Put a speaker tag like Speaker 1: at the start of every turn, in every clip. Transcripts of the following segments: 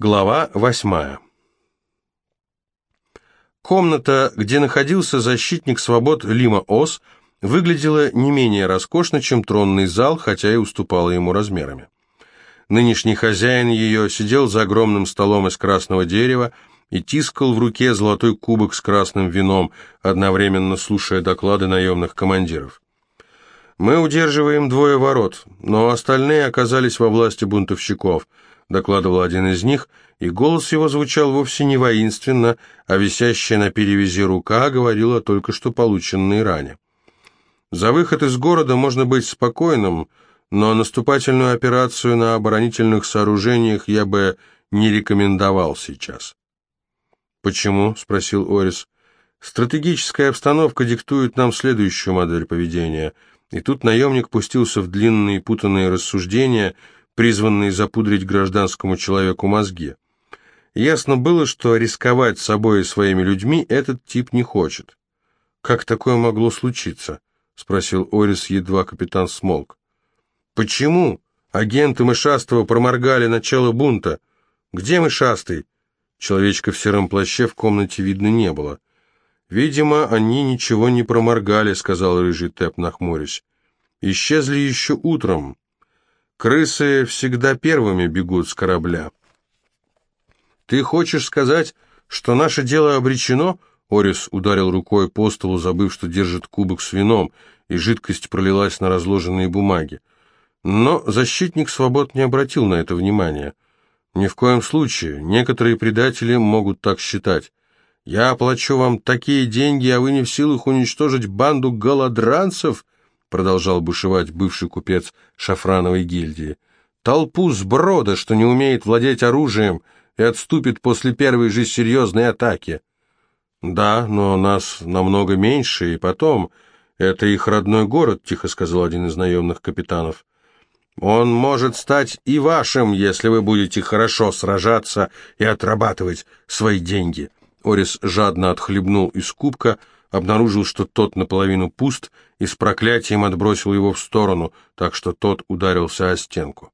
Speaker 1: Глава восьмая. Комната, где находился защитник свобод Лима Ос, выглядела не менее роскошно, чем тронный зал, хотя и уступала ему размерами. Нынешний хозяин ее сидел за огромным столом из красного дерева и тискал в руке золотой кубок с красным вином, одновременно слушая доклады наемных командиров. «Мы удерживаем двое ворот, но остальные оказались во власти бунтовщиков», докладывал один из них, и голос его звучал вовсе не воинственно, а висящая на перевязи рука говорила только что полученной ране. За выход из города можно быть спокойным, но наступательную операцию на оборонительных сооружениях я бы не рекомендовал сейчас. «Почему?» — спросил Орис. «Стратегическая обстановка диктует нам следующую модель поведения». И тут наемник пустился в длинные путанные рассуждения — призванный запудрить гражданскому человеку мозги. Ясно было, что рисковать собой и своими людьми этот тип не хочет. «Как такое могло случиться?» — спросил Орис, едва капитан смолк. «Почему? Агенты Мышастого проморгали начало бунта. Где Мышастый?» Человечка в сером плаще в комнате видно не было. «Видимо, они ничего не проморгали», — сказал рыжий Тэп, нахмурясь. «Исчезли еще утром. Крысы всегда первыми бегут с корабля. «Ты хочешь сказать, что наше дело обречено?» Орис ударил рукой по столу, забыв, что держит кубок с вином, и жидкость пролилась на разложенные бумаги. Но защитник свобод не обратил на это внимания. Ни в коем случае, некоторые предатели могут так считать. Я оплачу вам такие деньги, а вы не в силах уничтожить банду голодранцев — продолжал бушевать бывший купец шафрановой гильдии. «Толпу сброда, что не умеет владеть оружием и отступит после первой же серьезной атаки». «Да, но нас намного меньше, и потом...» «Это их родной город», — тихо сказал один из наемных капитанов. «Он может стать и вашим, если вы будете хорошо сражаться и отрабатывать свои деньги». Орис жадно отхлебнул из кубка, — обнаружил, что тот наполовину пуст, и с проклятием отбросил его в сторону, так что тот ударился о стенку.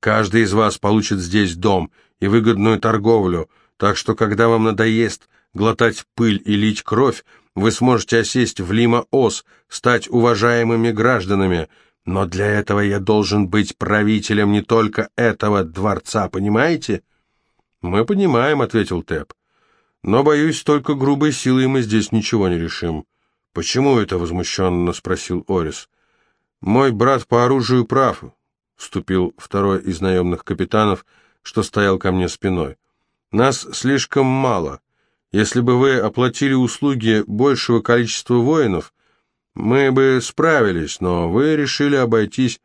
Speaker 1: «Каждый из вас получит здесь дом и выгодную торговлю, так что, когда вам надоест глотать пыль и лить кровь, вы сможете осесть в Лима-Ос, стать уважаемыми гражданами, но для этого я должен быть правителем не только этого дворца, понимаете?» «Мы понимаем», — ответил Тэп. Но, боюсь, только грубой силой мы здесь ничего не решим. Почему это возмущенно спросил Орис. Мой брат по оружию прав, вступил второй из наемных капитанов, что стоял ко мне спиной. Нас слишком мало. Если бы вы оплатили услуги большего количества воинов, мы бы справились, но вы решили обойтись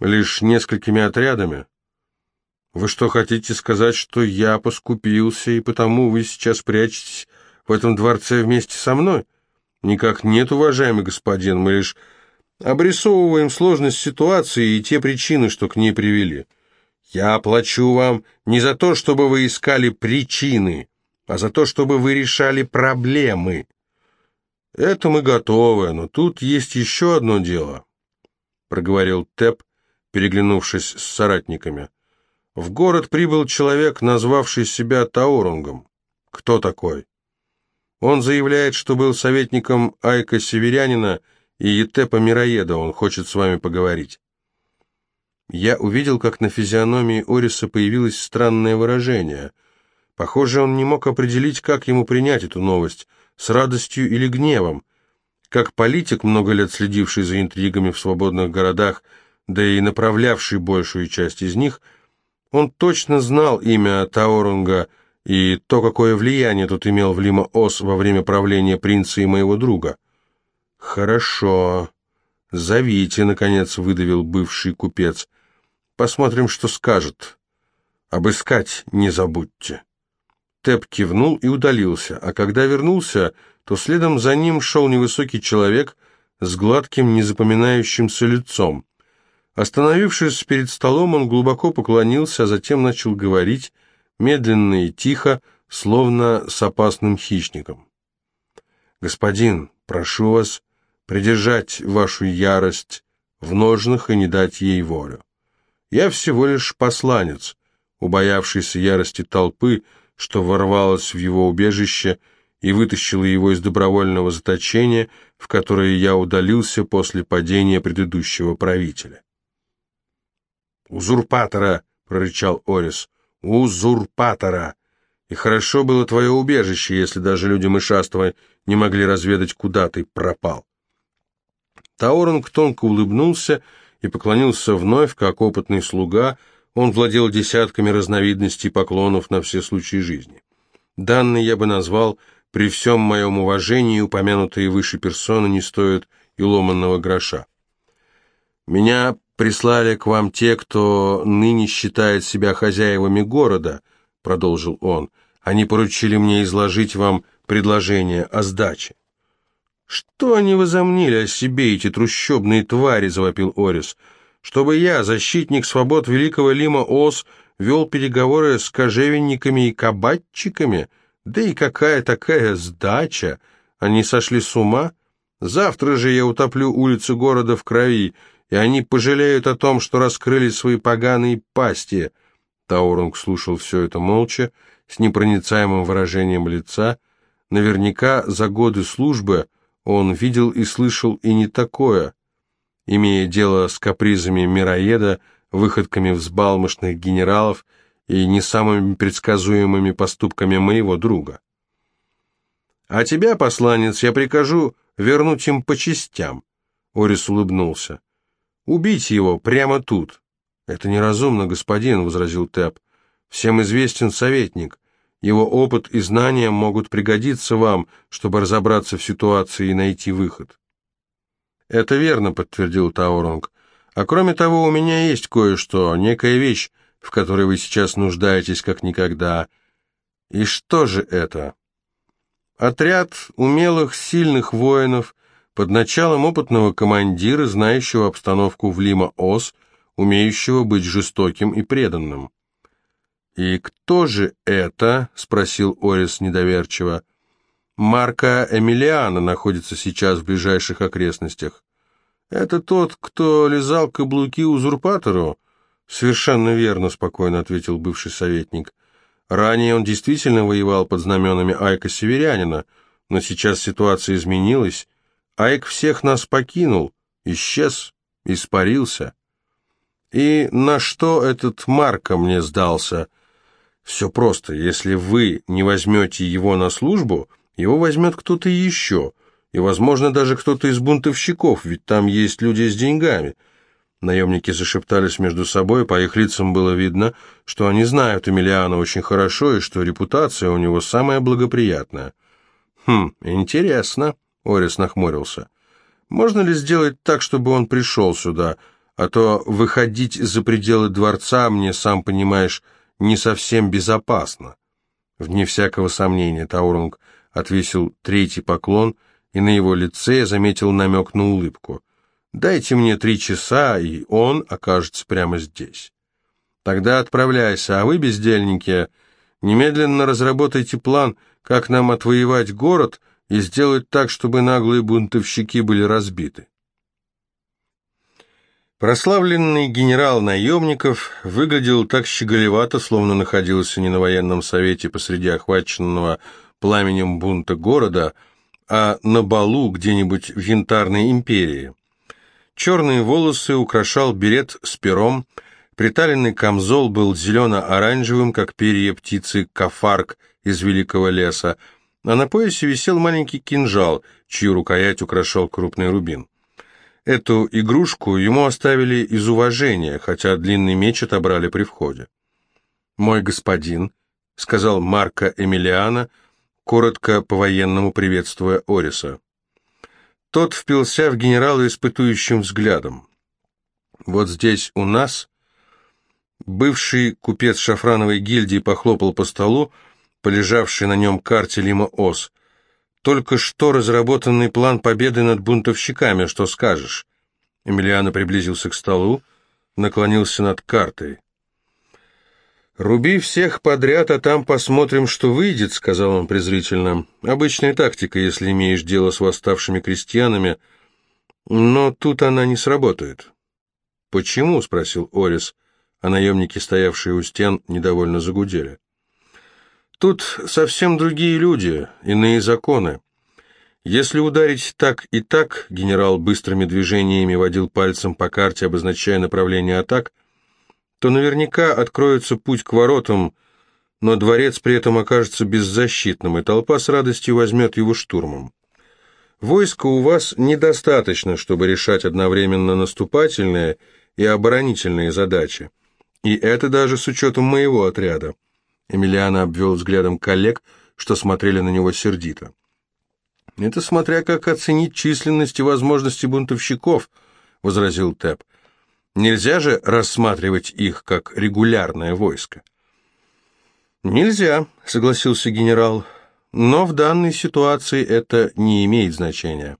Speaker 1: лишь несколькими отрядами. Вы что, хотите сказать, что я поскупился, и потому вы сейчас прячетесь в этом дворце вместе со мной? Никак нет, уважаемый господин, мы лишь обрисовываем сложность ситуации и те причины, что к ней привели. Я плачу вам не за то, чтобы вы искали причины, а за то, чтобы вы решали проблемы. Это мы готовы, но тут есть еще одно дело, — проговорил Теп, переглянувшись с соратниками. — в город прибыл человек, назвавший себя Таурунгом. Кто такой? Он заявляет, что был советником Айка Северянина и Етепа Мироеда. Он хочет с вами поговорить. Я увидел, как на физиономии Ориса появилось странное выражение. Похоже, он не мог определить, как ему принять эту новость, с радостью или гневом. Как политик, много лет следивший за интригами в свободных городах, да и направлявший большую часть из них – он точно знал имя Таорунга и то, какое влияние тут имел в Лима-Ос во время правления принца и моего друга. «Хорошо. Зовите», — наконец выдавил бывший купец. «Посмотрим, что скажет. Обыскать не забудьте». Тэп кивнул и удалился, а когда вернулся, то следом за ним шел невысокий человек с гладким, незапоминающимся лицом. Остановившись перед столом, он глубоко поклонился, а затем начал говорить, медленно и тихо, словно с опасным хищником. «Господин, прошу вас придержать вашу ярость в ножнах и не дать ей волю. Я всего лишь посланец. убоявшийся ярости толпы, что ворвалась в его убежище и вытащила его из добровольного заточения, в которое я удалился после падения предыдущего правителя. «Узурпатора!» — прорычал Орис. «Узурпатора! И хорошо было твое убежище, если даже люди мышаства не могли разведать, куда ты пропал». Тауринг тонко улыбнулся и поклонился вновь, как опытный слуга, он владел десятками разновидностей поклонов на все случаи жизни. Данный я бы назвал, при всем моем уважении, упомянутые выше персоны не стоят и ломанного гроша. Меня прислали к вам те, кто ныне считает себя хозяевами города, продолжил он. Они поручили мне изложить вам предложение о сдаче. «Что они возомнили о себе, эти трущобные твари?» — завопил Орис. «Чтобы я, защитник свобод великого Лима Ос, вел переговоры с кожевенниками и кабатчиками? Да и какая такая сдача? Они сошли с ума? Завтра же я утоплю улицы города в крови, и они пожалеют о том, что раскрыли свои поганые пасти». Таурунг слушал все это молча, с непроницаемым выражением лица. Наверняка за годы службы он видел и слышал и не такое, имея дело с капризами мироеда, выходками взбалмошных генералов и не самыми предсказуемыми поступками моего друга. «А тебя, посланец, я прикажу вернуть им по частям», — Орис улыбнулся. «Убить его прямо тут». «Это неразумно, господин», — возразил Тэп. «Всем известен советник. Его опыт и знания могут пригодиться вам, чтобы разобраться в ситуации и найти выход. «Это верно», — подтвердил Тауронг. «А кроме того, у меня есть кое-что, некая вещь, в которой вы сейчас нуждаетесь как никогда. И что же это?» Отряд умелых, сильных воинов под началом опытного командира, знающего обстановку в Лима-Ос, умеющего быть жестоким и преданным. «И кто же это?» — спросил Орис недоверчиво. «Марка Эмилиана находится сейчас в ближайших окрестностях. Это тот, кто лизал каблуки узурпатору?» «Совершенно верно», — спокойно ответил бывший советник. «Ранее он действительно воевал под знаменами Айка Северянина, но сейчас ситуация изменилась. Айк всех нас покинул, исчез, испарился». «И на что этот Марка мне сдался?» Все просто. Если вы не возьмете его на службу, его возьмет кто-то еще. И, возможно, даже кто-то из бунтовщиков, ведь там есть люди с деньгами. Наемники зашептались между собой, по их лицам было видно, что они знают Эмилиана очень хорошо и что репутация у него самая благоприятная. «Хм, интересно», — Орис нахмурился. «Можно ли сделать так, чтобы он пришел сюда? А то выходить за пределы дворца мне, сам понимаешь, не совсем безопасно. Вне всякого сомнения Таурунг отвесил третий поклон, и на его лице заметил намек на улыбку. «Дайте мне три часа, и он окажется прямо здесь. Тогда отправляйся, а вы, бездельники, немедленно разработайте план, как нам отвоевать город и сделать так, чтобы наглые бунтовщики были разбиты». Прославленный генерал наемников выглядел так щеголевато, словно находился не на военном совете посреди охваченного пламенем бунта города, а на балу где-нибудь в янтарной империи. Черные волосы украшал берет с пером, приталенный камзол был зелено-оранжевым, как перья птицы кафарк из великого леса, а на поясе висел маленький кинжал, чью рукоять украшал крупный рубин. Эту игрушку ему оставили из уважения, хотя длинный меч отобрали при входе. «Мой господин», — сказал Марко Эмилиана, коротко по-военному приветствуя Ориса. Тот впился в генерала испытующим взглядом. «Вот здесь у нас...» Бывший купец шафрановой гильдии похлопал по столу, полежавшей на нем карте Лима-Ос — только что разработанный план победы над бунтовщиками, что скажешь?» Эмилиано приблизился к столу, наклонился над картой. «Руби всех подряд, а там посмотрим, что выйдет», — сказал он презрительно. «Обычная тактика, если имеешь дело с восставшими крестьянами, но тут она не сработает». «Почему?» — спросил Орис. а наемники, стоявшие у стен, недовольно загудели. Тут совсем другие люди, иные законы. Если ударить так и так, генерал быстрыми движениями водил пальцем по карте, обозначая направление атак, то наверняка откроется путь к воротам, но дворец при этом окажется беззащитным, и толпа с радостью возьмет его штурмом. Войска у вас недостаточно, чтобы решать одновременно наступательные и оборонительные задачи. И это даже с учетом моего отряда. Эмилиано обвел взглядом коллег, что смотрели на него сердито. «Это смотря как оценить численность и возможности бунтовщиков», — возразил Тэп. «Нельзя же рассматривать их как регулярное войско». «Нельзя», — согласился генерал, — «но в данной ситуации это не имеет значения.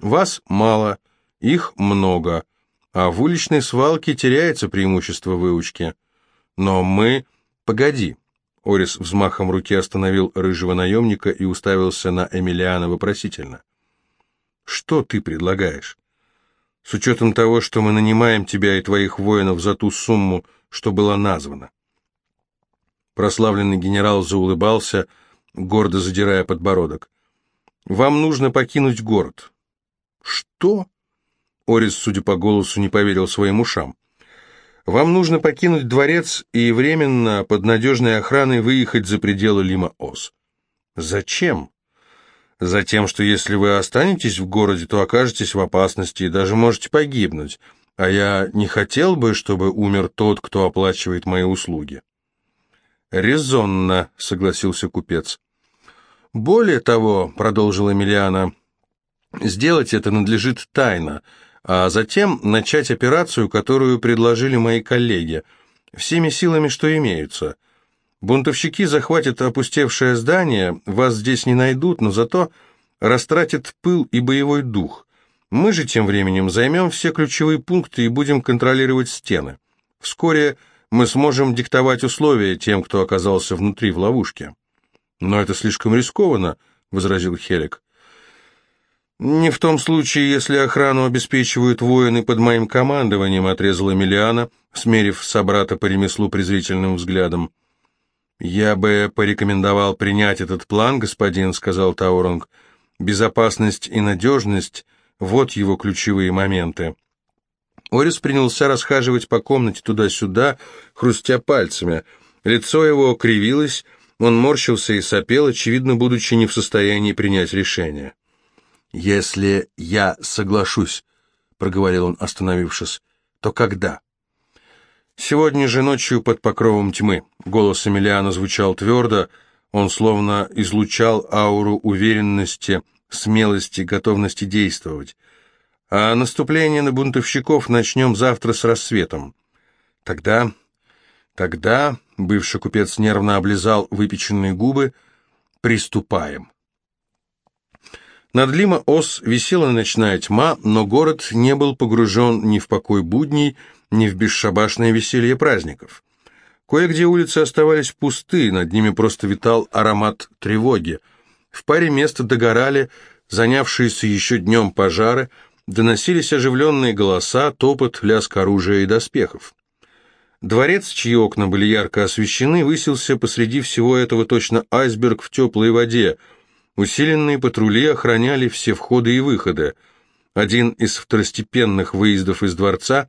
Speaker 1: Вас мало, их много, а в уличной свалке теряется преимущество выучки. Но мы... Погоди, Орис взмахом руки остановил рыжего наемника и уставился на Эмилиана вопросительно. «Что ты предлагаешь? С учетом того, что мы нанимаем тебя и твоих воинов за ту сумму, что была названа». Прославленный генерал заулыбался, гордо задирая подбородок. «Вам нужно покинуть город». «Что?» Орис, судя по голосу, не поверил своим ушам. Вам нужно покинуть дворец и временно под надежной охраной выехать за пределы Лима-Ос. Зачем? Затем, что если вы останетесь в городе, то окажетесь в опасности и даже можете погибнуть, а я не хотел бы, чтобы умер тот, кто оплачивает мои услуги. «Резонно», — согласился купец. «Более того», — продолжила Эмилиана, — «сделать это надлежит тайно, а затем начать операцию, которую предложили мои коллеги, всеми силами, что имеются. Бунтовщики захватят опустевшее здание, вас здесь не найдут, но зато растратят пыл и боевой дух. Мы же тем временем займем все ключевые пункты и будем контролировать стены. Вскоре мы сможем диктовать условия тем, кто оказался внутри в ловушке. «Но это слишком рискованно», — возразил Хелик. «Не в том случае, если охрану обеспечивают воины под моим командованием», — отрезала Эмилиана, смерив собрата по ремеслу презрительным взглядом. «Я бы порекомендовал принять этот план, господин», — сказал Тауронг. «Безопасность и надежность — вот его ключевые моменты». Орис принялся расхаживать по комнате туда-сюда, хрустя пальцами. Лицо его кривилось, он морщился и сопел, очевидно, будучи не в состоянии принять решение. «Если я соглашусь», — проговорил он, остановившись, — «то когда?» «Сегодня же ночью под покровом тьмы». Голос Эмилиана звучал твердо, он словно излучал ауру уверенности, смелости, готовности действовать. А наступление на бунтовщиков начнем завтра с рассветом. Тогда, тогда, бывший купец нервно облизал выпеченные губы, приступаем. Над Лима-Ос висела ночная тьма, но город не был погружен ни в покой будней, ни в бесшабашное веселье праздников. Кое-где улицы оставались пусты, над ними просто витал аромат тревоги. В паре мест догорали занявшиеся еще днем пожары, доносились оживленные голоса, топот, лязг оружия и доспехов. Дворец, чьи окна были ярко освещены, высился посреди всего этого точно айсберг в теплой воде – Усиленные патрули охраняли все входы и выходы. Один из второстепенных выездов из дворца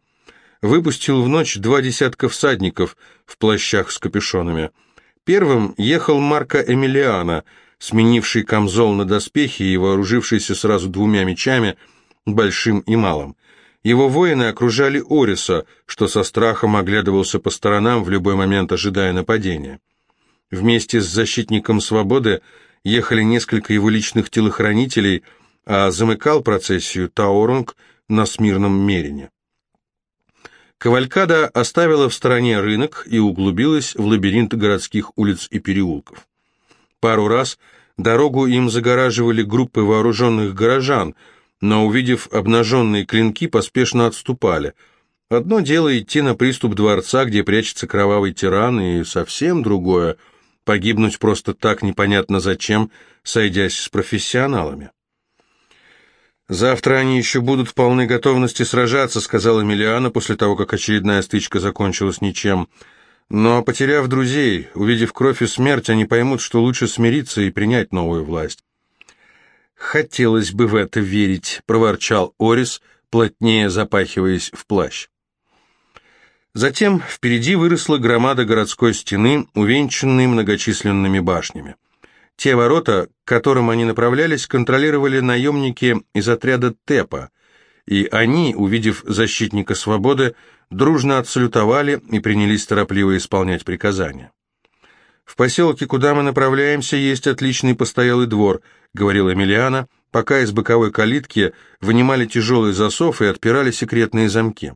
Speaker 1: выпустил в ночь два десятка всадников в плащах с капюшонами. Первым ехал Марко Эмилиано, сменивший камзол на доспехи и вооружившийся сразу двумя мечами, большим и малым. Его воины окружали Ориса, что со страхом оглядывался по сторонам в любой момент, ожидая нападения. Вместе с защитником свободы ехали несколько его личных телохранителей, а замыкал процессию Таоронг на смирном мерине. Кавалькада оставила в стороне рынок и углубилась в лабиринт городских улиц и переулков. Пару раз дорогу им загораживали группы вооруженных горожан, но, увидев обнаженные клинки, поспешно отступали. Одно дело идти на приступ дворца, где прячется кровавый тиран, и совсем другое — погибнуть просто так непонятно зачем, сойдясь с профессионалами. «Завтра они еще будут в полной готовности сражаться», — сказала Эмилиана после того, как очередная стычка закончилась ничем. «Но, потеряв друзей, увидев кровь и смерть, они поймут, что лучше смириться и принять новую власть». «Хотелось бы в это верить», — проворчал Орис, плотнее запахиваясь в плащ. Затем впереди выросла громада городской стены, увенчанной многочисленными башнями. Те ворота, к которым они направлялись, контролировали наемники из отряда ТЭПа, и они, увидев защитника свободы, дружно отсалютовали и принялись торопливо исполнять приказания. «В поселке, куда мы направляемся, есть отличный постоялый двор», — говорил Эмилиана, пока из боковой калитки вынимали тяжелый засов и отпирали секретные замки.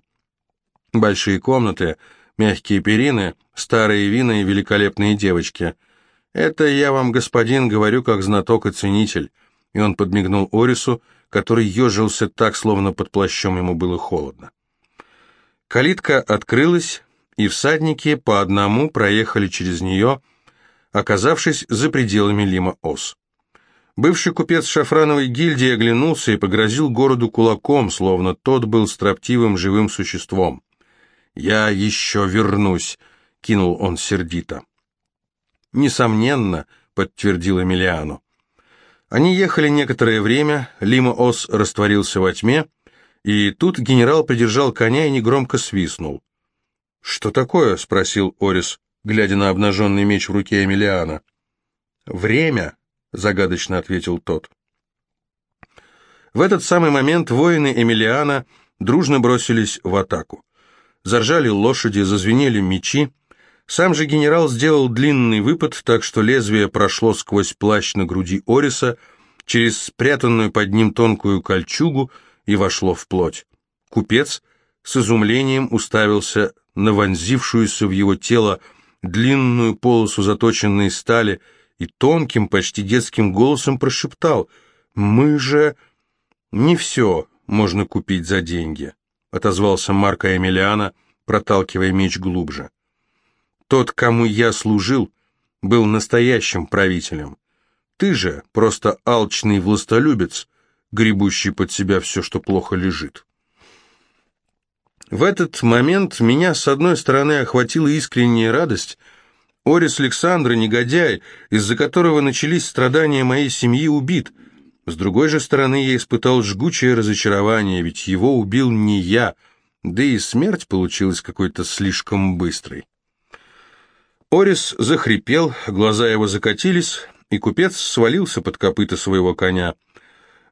Speaker 1: Большие комнаты, мягкие перины, старые вина и великолепные девочки — «Это я вам, господин, говорю как знаток и ценитель». И он подмигнул Орису, который ежился так, словно под плащом ему было холодно. Калитка открылась, и всадники по одному проехали через нее, оказавшись за пределами Лима-Ос. Бывший купец шафрановой гильдии оглянулся и погрозил городу кулаком, словно тот был строптивым живым существом. «Я еще вернусь», — кинул он сердито. «Несомненно», — подтвердил Эмилиану. Они ехали некоторое время, Лима-Ос растворился во тьме, и тут генерал придержал коня и негромко свистнул. «Что такое?» — спросил Орис, глядя на обнаженный меч в руке Эмилиана. «Время», — загадочно ответил тот. В этот самый момент воины Эмилиана дружно бросились в атаку. Заржали лошади, зазвенели мечи, сам же генерал сделал длинный выпад, так что лезвие прошло сквозь плащ на груди Ориса, через спрятанную под ним тонкую кольчугу и вошло в плоть. Купец с изумлением уставился на вонзившуюся в его тело длинную полосу заточенной стали и тонким, почти детским голосом прошептал «Мы же...» «Не все можно купить за деньги», — отозвался Марко Эмилиана, проталкивая меч глубже. Тот, кому я служил, был настоящим правителем. Ты же просто алчный властолюбец, гребущий под себя все, что плохо лежит. В этот момент меня, с одной стороны, охватила искренняя радость. Орис Александра, негодяй, из-за которого начались страдания моей семьи, убит. С другой же стороны, я испытал жгучее разочарование, ведь его убил не я, да и смерть получилась какой-то слишком быстрой. Орис захрипел, глаза его закатились, и купец свалился под копыта своего коня.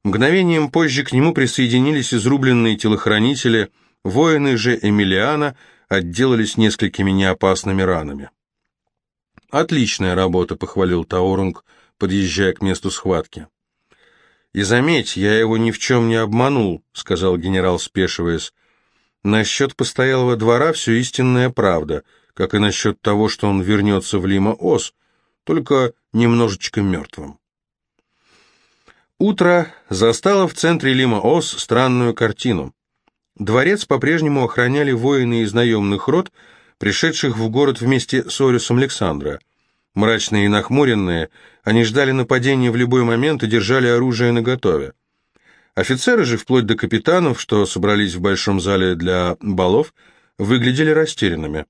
Speaker 1: Мгновением позже к нему присоединились изрубленные телохранители, воины же Эмилиана отделались несколькими неопасными ранами. «Отличная работа», — похвалил Таурунг, подъезжая к месту схватки. «И заметь, я его ни в чем не обманул», — сказал генерал, спешиваясь. «Насчет постоялого двора все истинная правда как и насчет того, что он вернется в Лима-Ос, только немножечко мертвым. Утро застало в центре Лима-Ос странную картину. Дворец по-прежнему охраняли воины из наемных рот, пришедших в город вместе с Орисом Александра. Мрачные и нахмуренные, они ждали нападения в любой момент и держали оружие наготове. Офицеры же, вплоть до капитанов, что собрались в большом зале для балов, выглядели растерянными.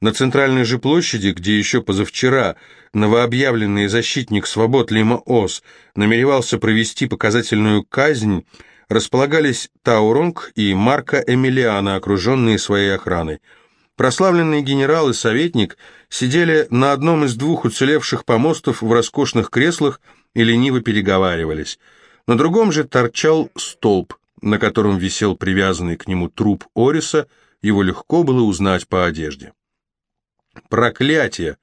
Speaker 1: На центральной же площади, где еще позавчера новообъявленный защитник свобод Лима Ос намеревался провести показательную казнь, располагались Тауронг и Марко Эмилиана, окруженные своей охраной. Прославленный генерал и советник сидели на одном из двух уцелевших помостов в роскошных креслах и лениво переговаривались. На другом же торчал столб, на котором висел привязанный к нему труп Ориса, его легко было узнать по одежде. «Проклятие!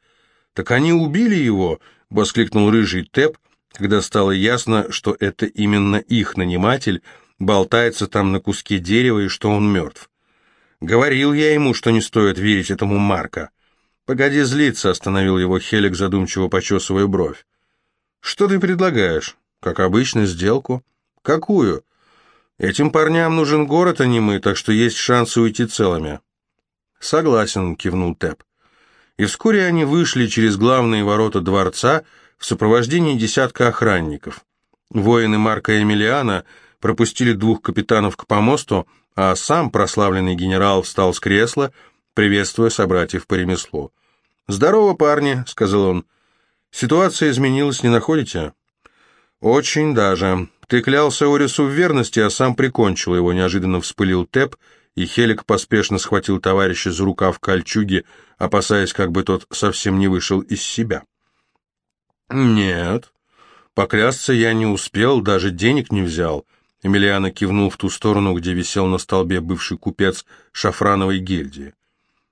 Speaker 1: Так они убили его!» — воскликнул рыжий Тэп, когда стало ясно, что это именно их наниматель болтается там на куске дерева и что он мертв. Говорил я ему, что не стоит верить этому Марка. «Погоди злиться», — остановил его Хелик, задумчиво почесывая бровь. «Что ты предлагаешь? Как обычно, сделку?» «Какую?» «Этим парням нужен город, а не мы, так что есть шансы уйти целыми». «Согласен», — кивнул Тэп и вскоре они вышли через главные ворота дворца в сопровождении десятка охранников. Воины Марка Эмилиана пропустили двух капитанов к помосту, а сам прославленный генерал встал с кресла, приветствуя собратьев по ремеслу. «Здорово, парни», — сказал он. «Ситуация изменилась, не находите?» «Очень даже. Ты клялся Орису в верности, а сам прикончил его», — неожиданно вспылил Теп, и Хелик поспешно схватил товарища за рукав кольчуги, опасаясь, как бы тот совсем не вышел из себя. «Нет, поклясться я не успел, даже денег не взял», — Эмилиано кивнул в ту сторону, где висел на столбе бывший купец шафрановой гильдии.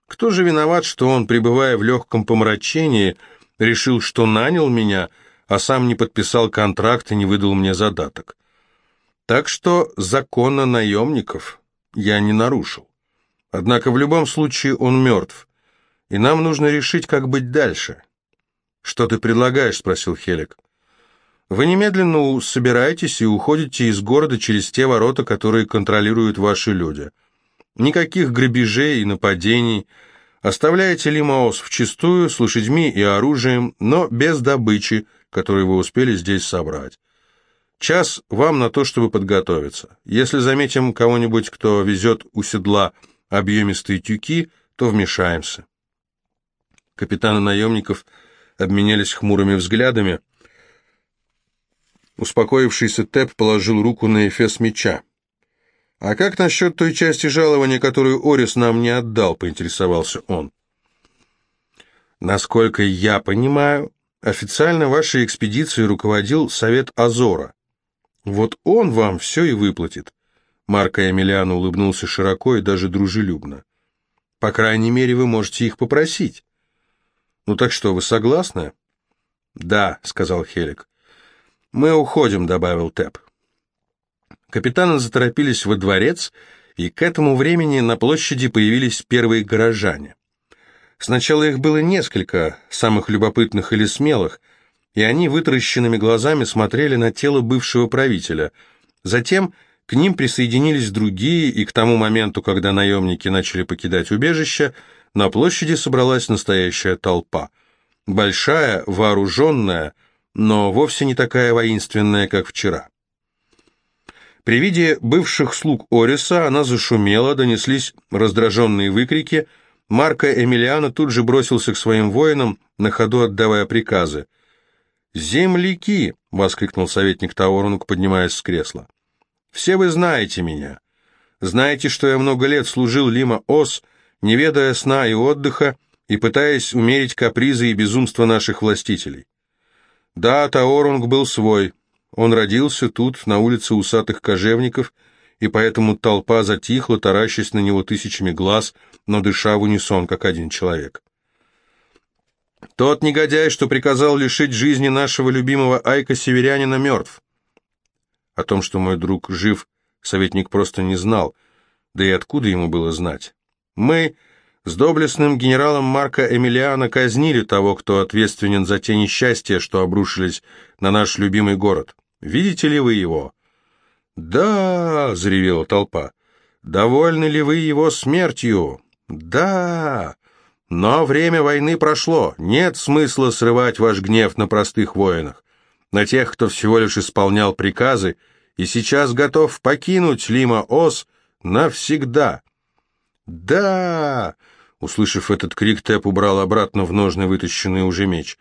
Speaker 1: «Кто же виноват, что он, пребывая в легком помрачении, решил, что нанял меня, а сам не подписал контракт и не выдал мне задаток? Так что закона наемников я не нарушил. Однако в любом случае он мертв, и нам нужно решить, как быть дальше». «Что ты предлагаешь?» — спросил Хелик. «Вы немедленно собираетесь и уходите из города через те ворота, которые контролируют ваши люди. Никаких грабежей и нападений. Оставляете Лимаос вчистую, с лошадьми и оружием, но без добычи, которую вы успели здесь собрать. Час вам на то, чтобы подготовиться. Если заметим кого-нибудь, кто везет у седла объемистые тюки, то вмешаемся». Капитаны наемников – обменялись хмурыми взглядами. Успокоившийся Тэп положил руку на эфес меча. «А как насчет той части жалования, которую Орис нам не отдал?» — поинтересовался он. «Насколько я понимаю, официально вашей экспедицией руководил Совет Азора. Вот он вам все и выплатит». Марко Эмилиано улыбнулся широко и даже дружелюбно. «По крайней мере, вы можете их попросить». «Ну так что, вы согласны?» «Да», — сказал Хелик. «Мы уходим», — добавил Тэп. Капитаны заторопились во дворец, и к этому времени на площади появились первые горожане. Сначала их было несколько, самых любопытных или смелых, и они вытаращенными глазами смотрели на тело бывшего правителя. Затем к ним присоединились другие, и к тому моменту, когда наемники начали покидать убежище, на площади собралась настоящая толпа. Большая, вооруженная, но вовсе не такая воинственная, как вчера. При виде бывших слуг Ориса она зашумела, донеслись раздраженные выкрики. Марко Эмилиано тут же бросился к своим воинам, на ходу отдавая приказы. «Земляки!» — воскликнул советник Таорунг, поднимаясь с кресла. «Все вы знаете меня. Знаете, что я много лет служил Лима-Ос не ведая сна и отдыха, и пытаясь умерить капризы и безумство наших властителей. Да, Таорунг был свой. Он родился тут, на улице усатых кожевников, и поэтому толпа затихла, таращась на него тысячами глаз, но дыша в унисон, как один человек. Тот негодяй, что приказал лишить жизни нашего любимого Айка-северянина, мертв. О том, что мой друг жив, советник просто не знал, да и откуда ему было знать. Мы с доблестным генералом Марко Эмилиано казнили того, кто ответственен за те несчастья, что обрушились на наш любимый город. Видите ли вы его?» «Да!» — заревела толпа. «Довольны ли вы его смертью?» «Да!» «Но время войны прошло. Нет смысла срывать ваш гнев на простых воинах, на тех, кто всего лишь исполнял приказы и сейчас готов покинуть Лима-Ос навсегда». «Да!» Услышав этот крик, Тэп убрал обратно в ножны вытащенный уже меч.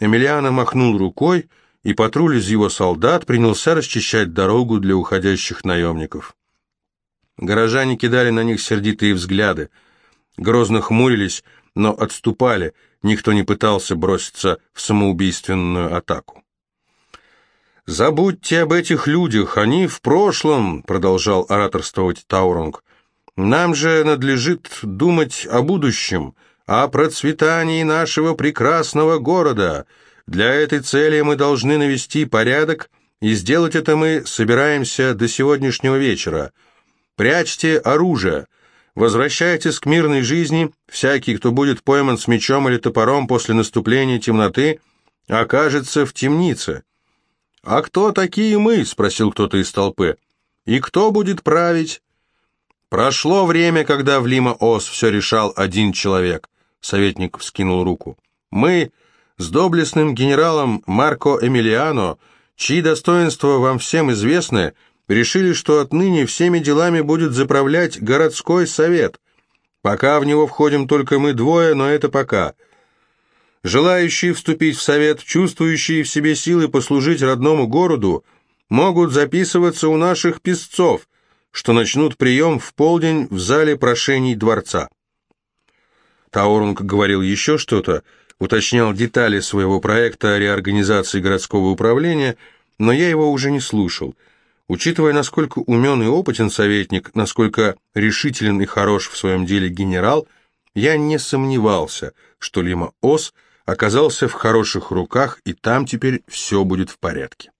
Speaker 1: Эмилиано махнул рукой, и патруль из его солдат принялся расчищать дорогу для уходящих наемников. Горожане кидали на них сердитые взгляды, грозно хмурились, но отступали, никто не пытался броситься в самоубийственную атаку. «Забудьте об этих людях, они в прошлом», — продолжал ораторствовать Таурунг. Нам же надлежит думать о будущем, о процветании нашего прекрасного города. Для этой цели мы должны навести порядок, и сделать это мы собираемся до сегодняшнего вечера. Прячьте оружие, возвращайтесь к мирной жизни, всякий, кто будет пойман с мечом или топором после наступления темноты, окажется в темнице. «А кто такие мы?» — спросил кто-то из толпы. «И кто будет править?» Прошло время, когда в Лима-Ос все решал один человек. Советник вскинул руку. Мы с доблестным генералом Марко Эмилиано, чьи достоинства вам всем известны, решили, что отныне всеми делами будет заправлять городской совет. Пока в него входим только мы двое, но это пока. Желающие вступить в совет, чувствующие в себе силы послужить родному городу, могут записываться у наших песцов, что начнут прием в полдень в зале прошений дворца. Таурунг говорил еще что-то, уточнял детали своего проекта о реорганизации городского управления, но я его уже не слушал. Учитывая, насколько умен и опытен советник, насколько решителен и хорош в своем деле генерал, я не сомневался, что Лима Ос оказался в хороших руках, и там теперь все будет в порядке.